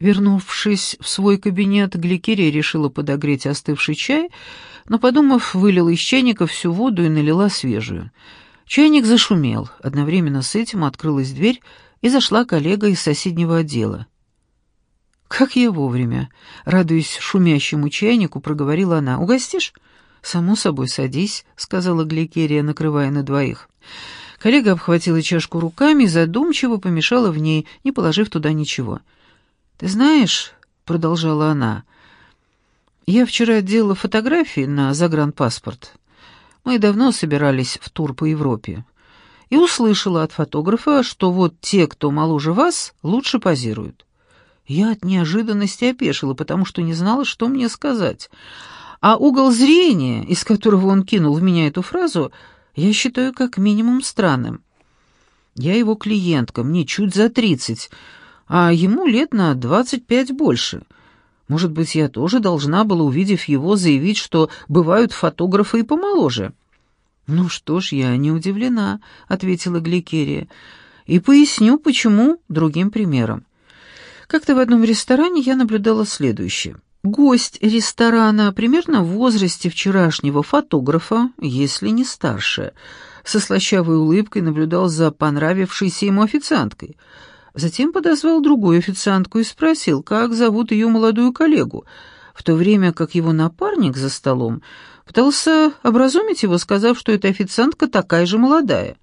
Вернувшись в свой кабинет, Гликерия решила подогреть остывший чай, но, подумав, вылила из чайника всю воду и налила свежую. Чайник зашумел. Одновременно с этим открылась дверь, и зашла коллега из соседнего отдела. «Как я вовремя!» — радуясь шумящему чайнику, проговорила она. «Угостишь?» «Само собой, садись», — сказала Гликерия, накрывая на двоих. Коллега обхватила чашку руками и задумчиво помешала в ней, не положив туда ничего. «Ты знаешь», — продолжала она, — «я вчера делала фотографии на загранпаспорт. Мы давно собирались в тур по Европе. И услышала от фотографа, что вот те, кто моложе вас, лучше позируют. Я от неожиданности опешила, потому что не знала, что мне сказать. А угол зрения, из которого он кинул в меня эту фразу, я считаю как минимум странным. Я его клиентка, мне чуть за тридцать, а ему лет на двадцать пять больше. Может быть, я тоже должна была, увидев его, заявить, что бывают фотографы и помоложе. «Ну что ж, я не удивлена», — ответила Гликерия, — «и поясню, почему другим примером. Как-то в одном ресторане я наблюдала следующее. Гость ресторана, примерно в возрасте вчерашнего фотографа, если не старше, со слащавой улыбкой наблюдал за понравившейся ему официанткой. Затем подозвал другую официантку и спросил, как зовут ее молодую коллегу, в то время как его напарник за столом пытался образумить его, сказав, что эта официантка такая же молодая.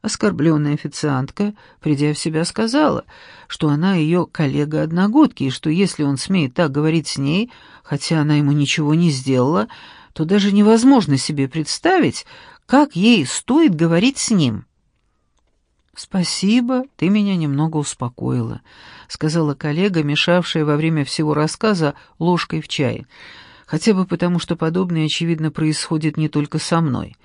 Оскорбленная официантка, придя в себя, сказала, что она ее коллега-одногодки, и что если он смеет так говорить с ней, хотя она ему ничего не сделала, то даже невозможно себе представить, как ей стоит говорить с ним. «Спасибо, ты меня немного успокоила», — сказала коллега, мешавшая во время всего рассказа ложкой в чай. «Хотя бы потому, что подобное, очевидно, происходит не только со мной».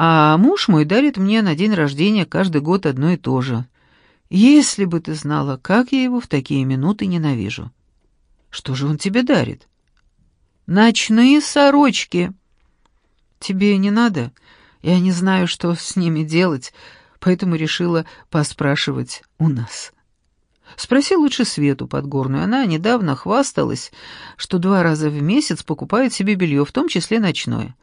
А муж мой дарит мне на день рождения каждый год одно и то же. Если бы ты знала, как я его в такие минуты ненавижу. Что же он тебе дарит? Ночные сорочки. Тебе не надо? Я не знаю, что с ними делать, поэтому решила поспрашивать у нас. Спроси лучше Свету Подгорную. Она недавно хвасталась, что два раза в месяц покупает себе белье, в том числе ночное.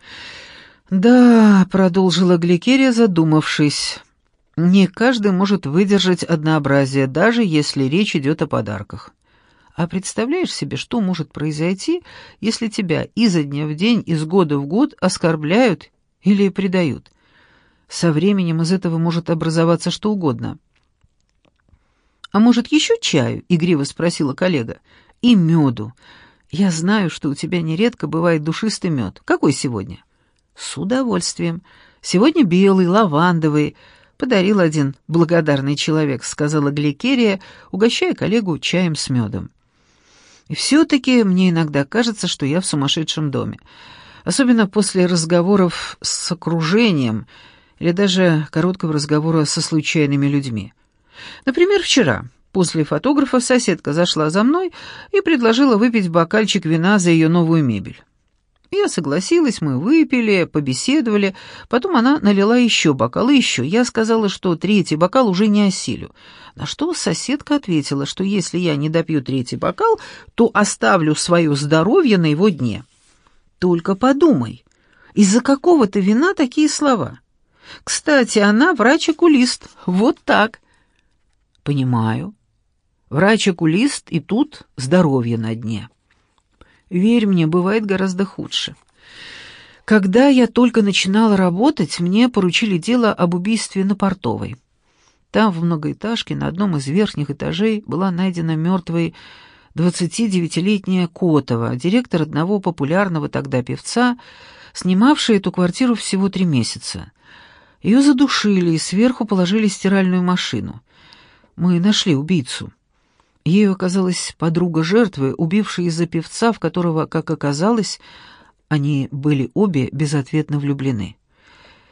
«Да», — продолжила Гликерия, задумавшись, — «не каждый может выдержать однообразие, даже если речь идет о подарках. А представляешь себе, что может произойти, если тебя изо дня в день, из года в год оскорбляют или предают? Со временем из этого может образоваться что угодно». «А может, еще чаю?» — игриво спросила коллега. «И меду. Я знаю, что у тебя нередко бывает душистый мед. Какой сегодня?» «С удовольствием. Сегодня белый, лавандовый. Подарил один благодарный человек», — сказала Гликерия, угощая коллегу чаем с медом. «И все-таки мне иногда кажется, что я в сумасшедшем доме. Особенно после разговоров с окружением или даже короткого разговора со случайными людьми. Например, вчера». После фотографа соседка зашла за мной и предложила выпить бокальчик вина за ее новую мебель. Я согласилась, мы выпили, побеседовали. Потом она налила еще бокал еще. Я сказала, что третий бокал уже не осилю. На что соседка ответила, что если я не допью третий бокал, то оставлю свое здоровье на его дне. Только подумай, из-за какого-то вина такие слова. Кстати, она врач-окулист. Вот так. Понимаю. Врач-окулист и тут здоровье на дне. Верь мне, бывает гораздо худше. Когда я только начинала работать, мне поручили дело об убийстве на Портовой. Там, в многоэтажке, на одном из верхних этажей была найдена мертвой 29-летняя Котова, директор одного популярного тогда певца, снимавшая эту квартиру всего три месяца. Ее задушили и сверху положили стиральную машину. Мы нашли убийцу. Ею оказалась подруга жертвы, убившая из-за певца, в которого, как оказалось, они были обе безответно влюблены.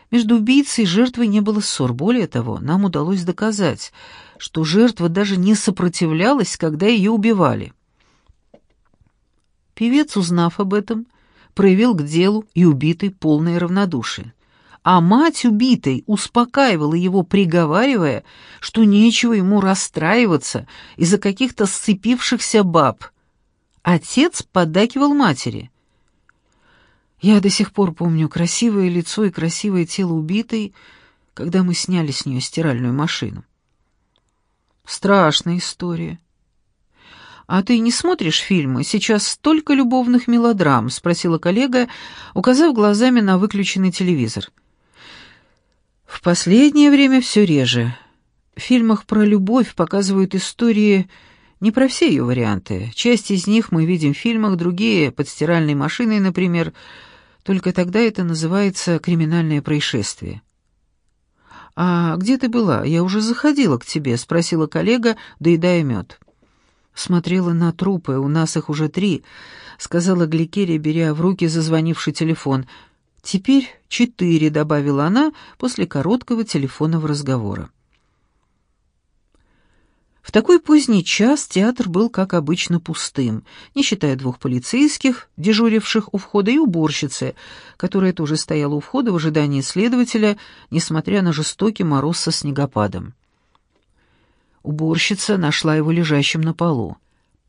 Между убийцей и жертвой не было ссор. Более того, нам удалось доказать, что жертва даже не сопротивлялась, когда ее убивали. Певец, узнав об этом, проявил к делу и убитый полное равнодушие. А мать убитой успокаивала его, приговаривая, что нечего ему расстраиваться из-за каких-то сцепившихся баб. Отец поддакивал матери. Я до сих пор помню красивое лицо и красивое тело убитой, когда мы сняли с нее стиральную машину. Страшная история. «А ты не смотришь фильмы? Сейчас столько любовных мелодрам», — спросила коллега, указав глазами на выключенный телевизор. «В последнее время все реже. В фильмах про любовь показывают истории не про все ее варианты. Часть из них мы видим в фильмах, другие — под стиральной машиной, например. Только тогда это называется криминальное происшествие». «А где ты была? Я уже заходила к тебе», — спросила коллега, доедая мед. Смотрела на трупы, у нас их уже три, сказала Гликерия, беря в руки зазвонивший телефон. Теперь четыре, добавила она после короткого телефонного разговора. В такой поздний час театр был, как обычно, пустым, не считая двух полицейских, дежуривших у входа, и уборщицы, которая тоже стояла у входа в ожидании следователя, несмотря на жестокий мороз со снегопадом. Уборщица нашла его лежащим на полу.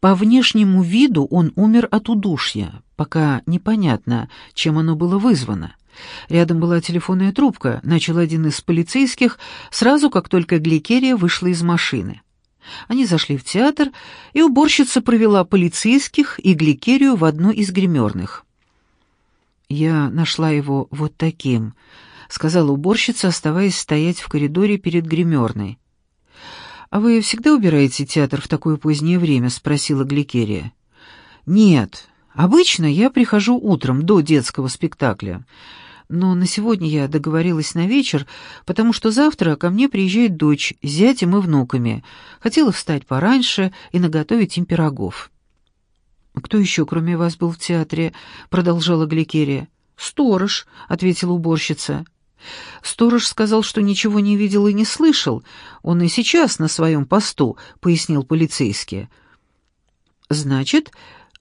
По внешнему виду он умер от удушья, пока непонятно, чем оно было вызвано. Рядом была телефонная трубка, начал один из полицейских, сразу как только Гликерия вышла из машины. Они зашли в театр, и уборщица провела полицейских и Гликерию в одну из гримерных. «Я нашла его вот таким», — сказала уборщица, оставаясь стоять в коридоре перед гримерной. «А вы всегда убираете театр в такое позднее время?» — спросила Гликерия. «Нет. Обычно я прихожу утром, до детского спектакля. Но на сегодня я договорилась на вечер, потому что завтра ко мне приезжает дочь с зятем и внуками. Хотела встать пораньше и наготовить им пирогов». «Кто еще, кроме вас, был в театре?» — продолжала Гликерия. «Сторож», — ответила уборщица. «Сторож сказал, что ничего не видел и не слышал. Он и сейчас на своем посту», — пояснил полицейский. «Значит,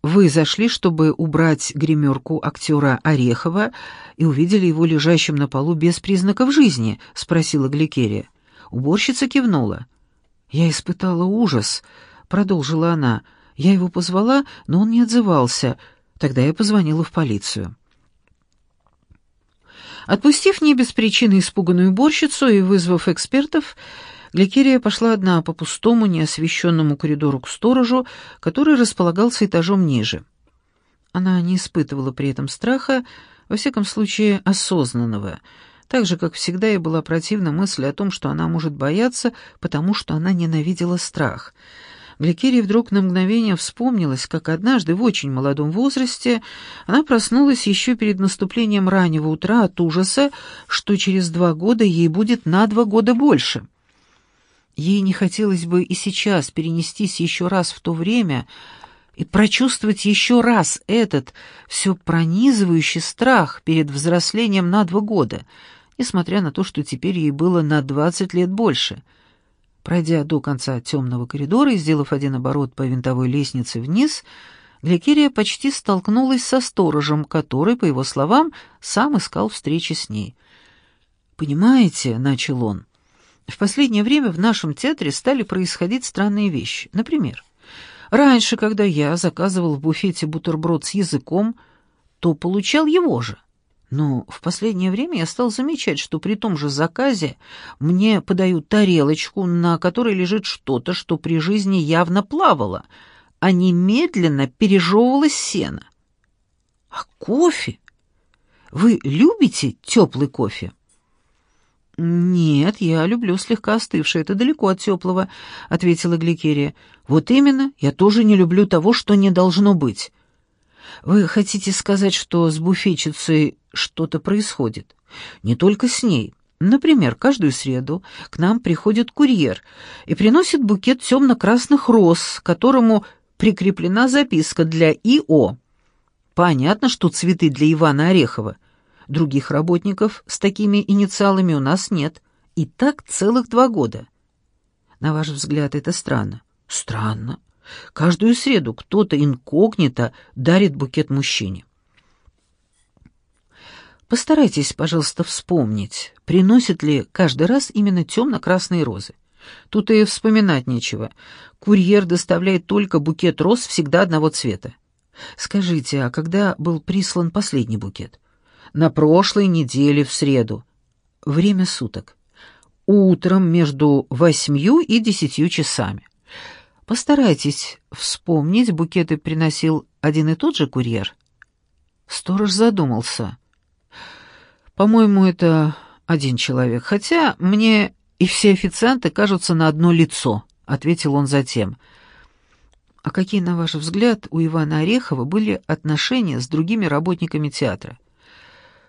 вы зашли, чтобы убрать гримерку актера Орехова и увидели его лежащим на полу без признаков жизни?» — спросила Гликерия. Уборщица кивнула. «Я испытала ужас», — продолжила она. «Я его позвала, но он не отзывался. Тогда я позвонила в полицию». Отпустив не без причины испуганную уборщицу и вызвав экспертов, Гликерия пошла одна по пустому, неосвещенному коридору к сторожу, который располагался этажом ниже. Она не испытывала при этом страха, во всяком случае осознанного, так же, как всегда ей была противна мысль о том, что она может бояться, потому что она ненавидела страх — Гликерии вдруг на мгновение вспомнилось, как однажды в очень молодом возрасте она проснулась еще перед наступлением раннего утра от ужаса, что через два года ей будет на два года больше. Ей не хотелось бы и сейчас перенестись еще раз в то время и прочувствовать еще раз этот все пронизывающий страх перед взрослением на два года, несмотря на то, что теперь ей было на двадцать лет больше — Пройдя до конца темного коридора и сделав один оборот по винтовой лестнице вниз, Гликерия почти столкнулась со сторожем, который, по его словам, сам искал встречи с ней. «Понимаете», — начал он, — «в последнее время в нашем театре стали происходить странные вещи. Например, раньше, когда я заказывал в буфете бутерброд с языком, то получал его же. Но в последнее время я стал замечать, что при том же заказе мне подают тарелочку, на которой лежит что-то, что при жизни явно плавало, а немедленно пережевывалось сено. А кофе? Вы любите теплый кофе? «Нет, я люблю слегка остывший, это далеко от теплого», — ответила Гликерия. «Вот именно, я тоже не люблю того, что не должно быть. Вы хотите сказать, что с буфетчицей что-то происходит? Не только с ней. Например, каждую среду к нам приходит курьер и приносит букет темно-красных роз, к которому прикреплена записка для ИО. Понятно, что цветы для Ивана Орехова. Других работников с такими инициалами у нас нет. И так целых два года. На ваш взгляд, это странно? Странно. Каждую среду кто-то инкогнито дарит букет мужчине. Постарайтесь, пожалуйста, вспомнить, приносит ли каждый раз именно темно-красные розы. Тут и вспоминать нечего. Курьер доставляет только букет роз всегда одного цвета. Скажите, а когда был прислан последний букет? На прошлой неделе в среду. Время суток. Утром между восьмью и десятью часами. Постарайтесь вспомнить, букеты приносил один и тот же курьер. Сторож задумался. По-моему, это один человек, хотя мне и все официанты кажутся на одно лицо, ответил он затем. А какие, на ваш взгляд, у Ивана Орехова были отношения с другими работниками театра?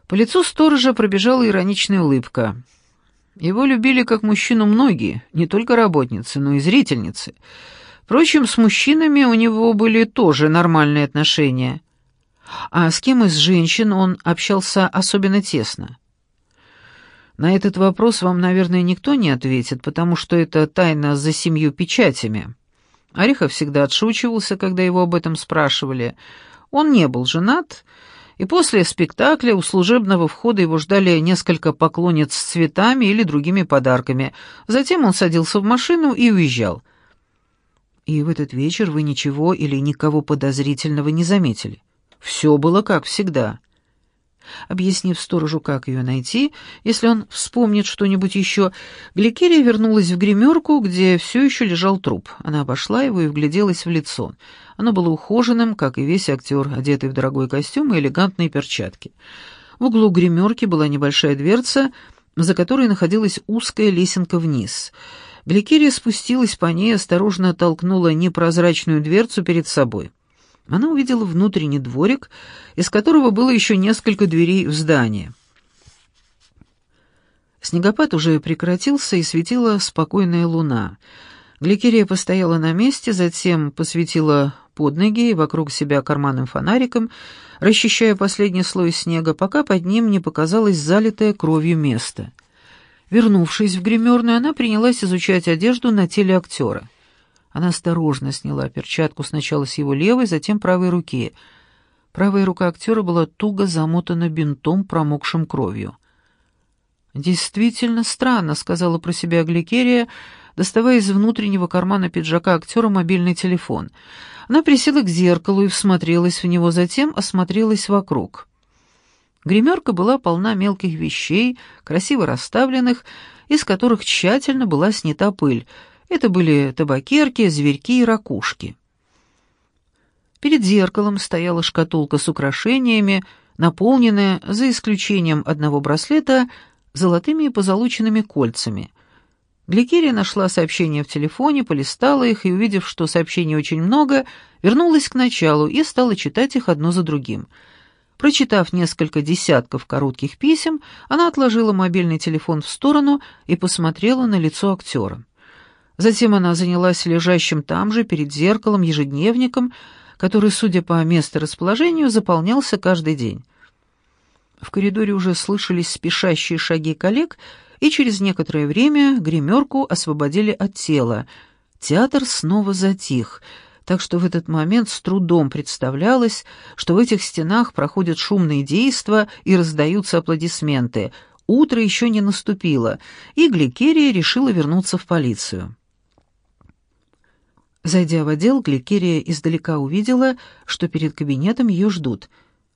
По лицу сторожа пробежала ироничная улыбка. Его любили как мужчину многие, не только работницы, но и зрительницы. Впрочем, с мужчинами у него были тоже нормальные отношения. А с кем из женщин он общался особенно тесно? На этот вопрос вам, наверное, никто не ответит, потому что это тайна за семью печатями. Орехов всегда отшучивался, когда его об этом спрашивали. Он не был женат, и после спектакля у служебного входа его ждали несколько поклонниц с цветами или другими подарками. Затем он садился в машину и уезжал — и в этот вечер вы ничего или никого подозрительного не заметили. Все было как всегда. Объяснив сторожу, как ее найти, если он вспомнит что-нибудь еще, Гликерия вернулась в гримерку, где все еще лежал труп. Она обошла его и вгляделась в лицо. Оно было ухоженным, как и весь актер, одетый в дорогой костюм и элегантные перчатки. В углу гримерки была небольшая дверца, за которой находилась узкая лесенка вниз — Гликерия спустилась по ней осторожно толкнула непрозрачную дверцу перед собой. Она увидела внутренний дворик, из которого было еще несколько дверей в здание. Снегопад уже прекратился, и светила спокойная луна. Гликерия постояла на месте, затем посветила под ноги и вокруг себя карманным фонариком, расчищая последний слой снега, пока под ним не показалось залитое кровью место — Вернувшись в гримерную, она принялась изучать одежду на теле актера. Она осторожно сняла перчатку сначала с его левой, затем правой руки. Правая рука актера была туго замотана бинтом, промокшим кровью. «Действительно странно», — сказала про себя Гликерия, доставая из внутреннего кармана пиджака актера мобильный телефон. Она присела к зеркалу и всмотрелась в него, затем осмотрелась вокруг. Гримерка была полна мелких вещей, красиво расставленных, из которых тщательно была снята пыль. Это были табакерки, зверьки и ракушки. Перед зеркалом стояла шкатулка с украшениями, наполненная, за исключением одного браслета, золотыми и позолоченными кольцами. Гликерия нашла сообщения в телефоне, полистала их и, увидев, что сообщений очень много, вернулась к началу и стала читать их одно за другим — Прочитав несколько десятков коротких писем, она отложила мобильный телефон в сторону и посмотрела на лицо актера. Затем она занялась лежащим там же, перед зеркалом, ежедневником, который, судя по месторасположению, заполнялся каждый день. В коридоре уже слышались спешащие шаги коллег, и через некоторое время гримерку освободили от тела. Театр снова затих — так что в этот момент с трудом представлялось, что в этих стенах проходят шумные действия и раздаются аплодисменты. Утро еще не наступило, и Гликерия решила вернуться в полицию. Зайдя в отдел, Гликерия издалека увидела, что перед кабинетом ее ждут.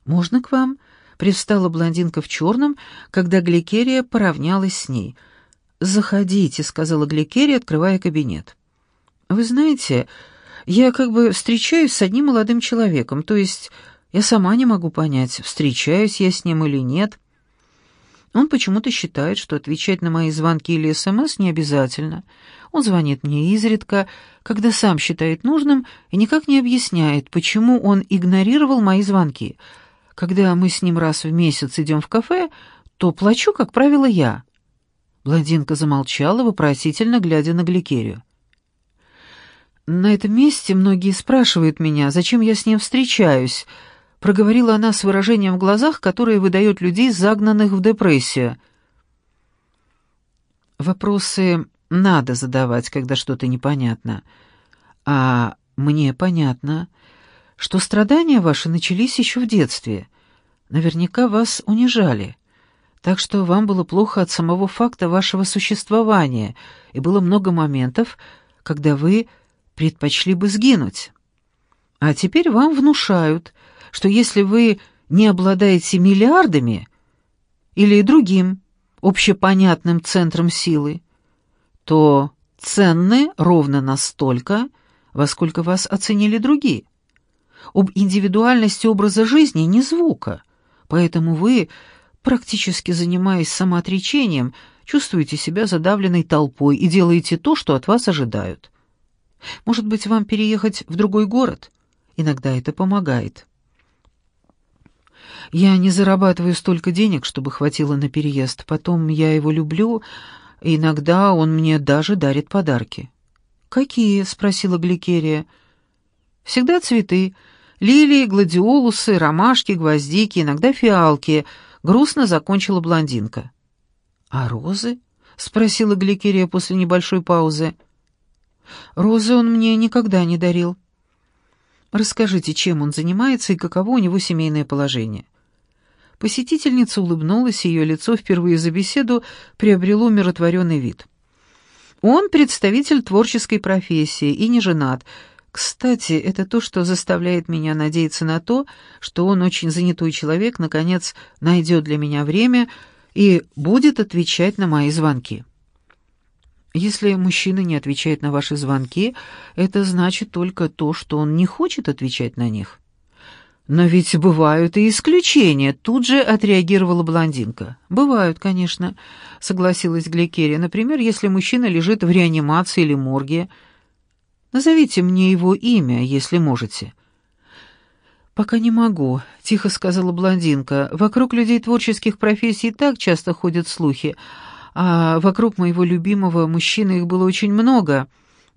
«Можно к вам?» — привстала блондинка в черном, когда Гликерия поравнялась с ней. «Заходите», — сказала Гликерия, открывая кабинет. «Вы знаете, я как бы встречаюсь с одним молодым человеком, то есть я сама не могу понять, встречаюсь я с ним или нет. Он почему-то считает, что отвечать на мои звонки или СМС не обязательно. Он звонит мне изредка, когда сам считает нужным, и никак не объясняет, почему он игнорировал мои звонки. Когда мы с ним раз в месяц идем в кафе, то плачу, как правило, я. Блондинка замолчала, вопросительно глядя на Гликерию. «На этом месте многие спрашивают меня, зачем я с ним встречаюсь», — проговорила она с выражением в глазах, которое выдает людей, загнанных в депрессию. Вопросы надо задавать, когда что-то непонятно. А мне понятно, что страдания ваши начались еще в детстве. Наверняка вас унижали, так что вам было плохо от самого факта вашего существования, и было много моментов, когда вы предпочли бы сгинуть. А теперь вам внушают, что если вы не обладаете миллиардами или другим общепонятным центром силы, то ценны ровно настолько, во сколько вас оценили другие. Об индивидуальности образа жизни ни звука, поэтому вы, практически занимаясь самоотречением, чувствуете себя задавленной толпой и делаете то, что от вас ожидают. Может быть, вам переехать в другой город? Иногда это помогает. Я не зарабатываю столько денег, чтобы хватило на переезд. Потом я его люблю, и иногда он мне даже дарит подарки. «Какие?» — спросила Гликерия. «Всегда цветы. Лилии, гладиолусы, ромашки, гвоздики, иногда фиалки», — грустно закончила блондинка. «А розы?» — спросила Гликерия после небольшой паузы. «Розы он мне никогда не дарил». «Расскажите, чем он занимается и каково у него семейное положение?» Посетительница улыбнулась, ее лицо впервые за беседу приобрело умиротворенный вид. Он представитель творческой профессии и не женат. Кстати, это то, что заставляет меня надеяться на то, что он очень занятой человек, наконец, найдет для меня время и будет отвечать на мои звонки. Если мужчина не отвечает на ваши звонки, это значит только то, что он не хочет отвечать на них. «Но ведь бывают и исключения», — тут же отреагировала блондинка. «Бывают, конечно», — согласилась Гликерия. «Например, если мужчина лежит в реанимации или морге. Назовите мне его имя, если можете». «Пока не могу», — тихо сказала блондинка. «Вокруг людей творческих профессий так часто ходят слухи, а вокруг моего любимого мужчины их было очень много.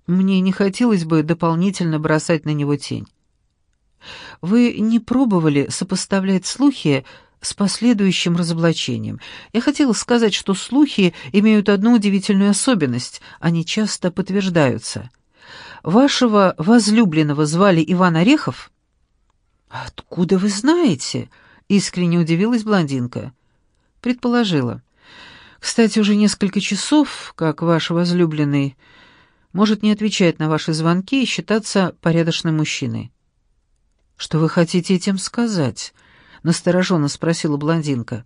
Мне не хотелось бы дополнительно бросать на него тень». Вы не пробовали сопоставлять слухи с последующим разоблачением. Я хотела сказать, что слухи имеют одну удивительную особенность, они часто подтверждаются. Вашего возлюбленного звали Иван Орехов? Откуда вы знаете? искренне удивилась блондинка. Предположила. Кстати, уже несколько часов, как ваш возлюбленный может не отвечать на ваши звонки и считаться порядочным мужчиной. «Что вы хотите этим сказать?» — настороженно спросила блондинка.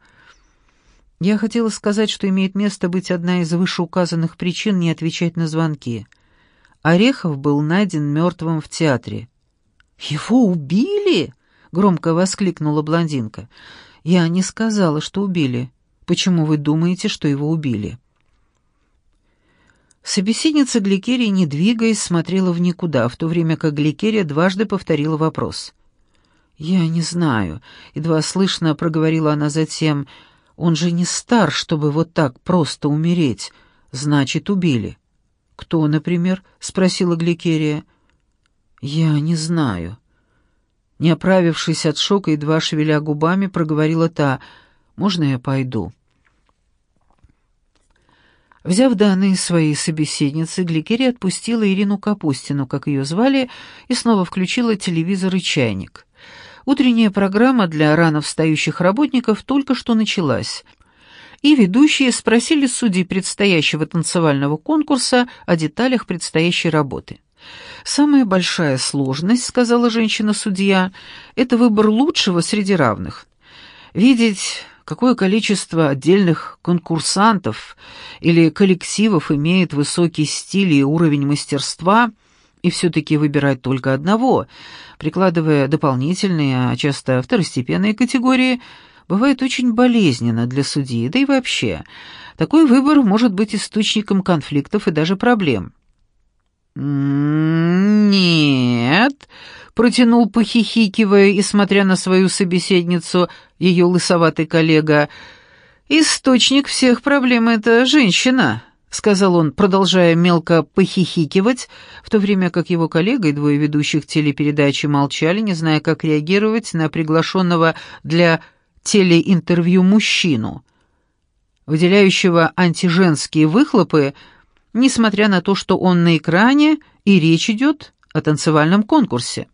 «Я хотела сказать, что имеет место быть одна из вышеуказанных причин не отвечать на звонки. Орехов был найден мертвым в театре». «Его убили?» — громко воскликнула блондинка. «Я не сказала, что убили. Почему вы думаете, что его убили?» Собеседница Гликерии, не двигаясь, смотрела в никуда, в то время как Гликерия дважды повторила вопрос. «Я не знаю», — едва слышно проговорила она затем. «Он же не стар, чтобы вот так просто умереть. Значит, убили». «Кто, например?» — спросила Гликерия. «Я не знаю». Не оправившись от шока, едва шевеля губами, проговорила та. «Можно я пойду?» Взяв данные своей собеседницы, Гликерия отпустила Ирину Капустину, как ее звали, и снова включила телевизор и чайник. Утренняя программа для рано встающих работников только что началась, и ведущие спросили судей предстоящего танцевального конкурса о деталях предстоящей работы. «Самая большая сложность, — сказала женщина-судья, — это выбор лучшего среди равных. Видеть, какое количество отдельных конкурсантов или коллективов имеет высокий стиль и уровень мастерства — и все-таки выбирать только одного, прикладывая дополнительные, а часто второстепенные категории, бывает очень болезненно для судьи, да и вообще. Такой выбор может быть источником конфликтов и даже проблем. «Нет», — протянул, похихикивая и смотря на свою собеседницу, ее лысоватый коллега, — «источник всех проблем — это женщина». — сказал он, продолжая мелко похихикивать, в то время как его коллега и двое ведущих телепередачи молчали, не зная, как реагировать на приглашенного для телеинтервью мужчину, выделяющего антиженские выхлопы, несмотря на то, что он на экране, и речь идет о танцевальном конкурсе.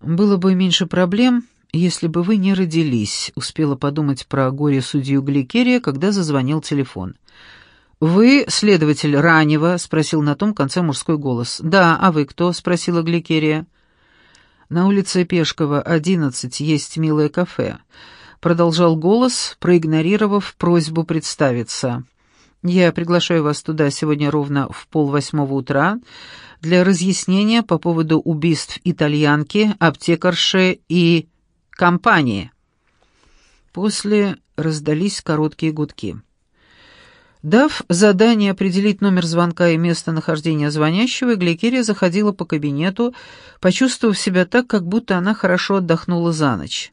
«Было бы меньше проблем, если бы вы не родились», — успела подумать про горе-судью Гликерия, когда зазвонил телефон. «Вы следователь раннего?» — спросил на том конце мужской голос. «Да, а вы кто?» — спросила Гликерия. «На улице Пешкова, одиннадцать, есть милое кафе», — продолжал голос, проигнорировав просьбу представиться. «Я приглашаю вас туда сегодня ровно в полвосьмого утра для разъяснения по поводу убийств итальянки, аптекарши и компании». После раздались короткие гудки. Дав задание определить номер звонка и местонахождение звонящего, Гликерия заходила по кабинету, почувствовав себя так, как будто она хорошо отдохнула за ночь.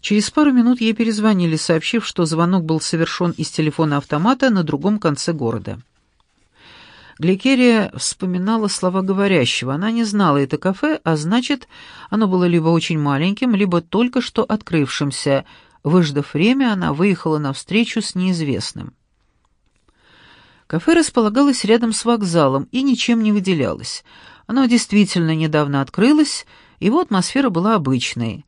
Через пару минут ей перезвонили, сообщив, что звонок был совершен из телефона автомата на другом конце города. Гликерия вспоминала слова говорящего. Она не знала это кафе, а значит, оно было либо очень маленьким, либо только что открывшимся. Выждав время, она выехала на встречу с неизвестным. Кафе располагалось рядом с вокзалом и ничем не выделялось. Оно действительно недавно открылось, его атмосфера была обычной.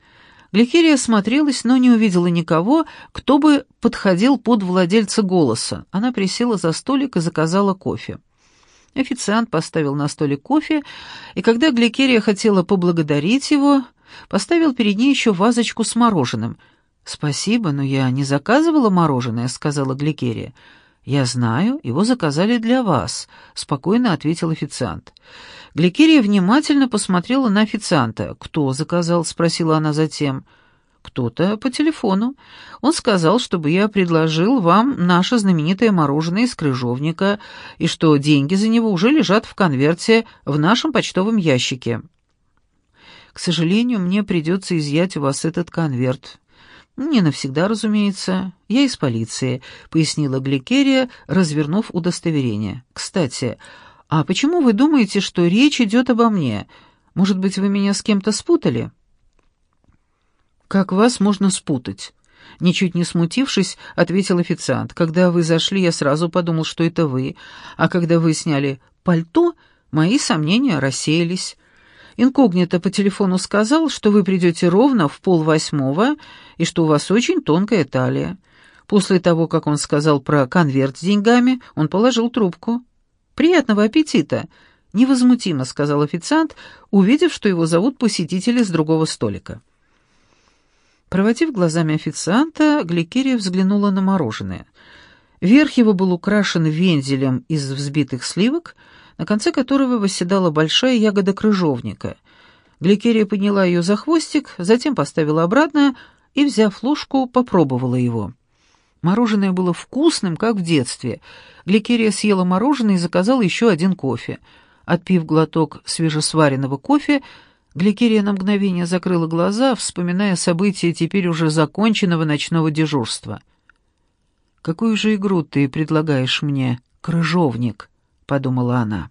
Гликерия осмотрелась, но не увидела никого, кто бы подходил под владельца голоса. Она присела за столик и заказала кофе. Официант поставил на столик кофе, и когда Гликерия хотела поблагодарить его, поставил перед ней еще вазочку с мороженым. «Спасибо, но я не заказывала мороженое», — сказала Гликерия. «Я знаю, его заказали для вас», — спокойно ответил официант. Гликерия внимательно посмотрела на официанта. «Кто заказал?» — спросила она затем. «Кто-то по телефону. Он сказал, чтобы я предложил вам наше знаменитое мороженое из крыжовника и что деньги за него уже лежат в конверте в нашем почтовом ящике». «К сожалению, мне придется изъять у вас этот конверт. «Не навсегда, разумеется. Я из полиции», — пояснила Гликерия, развернув удостоверение. «Кстати, а почему вы думаете, что речь идет обо мне? Может быть, вы меня с кем-то спутали?» «Как вас можно спутать?» Ничуть не смутившись, ответил официант. «Когда вы зашли, я сразу подумал, что это вы, а когда вы сняли пальто, мои сомнения рассеялись». Инкогнито по телефону сказал, что вы придете ровно в полвосьмого и что у вас очень тонкая талия. После того, как он сказал про конверт с деньгами, он положил трубку. «Приятного аппетита!» — невозмутимо сказал официант, увидев, что его зовут посетители с другого столика. Проводив глазами официанта, Гликерия взглянула на мороженое. Верх его был украшен вензелем из взбитых сливок — на конце которого восседала большая ягода крыжовника. Гликерия подняла ее за хвостик, затем поставила обратно и, взяв ложку, попробовала его. Мороженое было вкусным, как в детстве. Гликерия съела мороженое и заказала еще один кофе. Отпив глоток свежесваренного кофе, Гликерия на мгновение закрыла глаза, вспоминая события теперь уже законченного ночного дежурства. «Какую же игру ты предлагаешь мне, крыжовник?» — подумала она.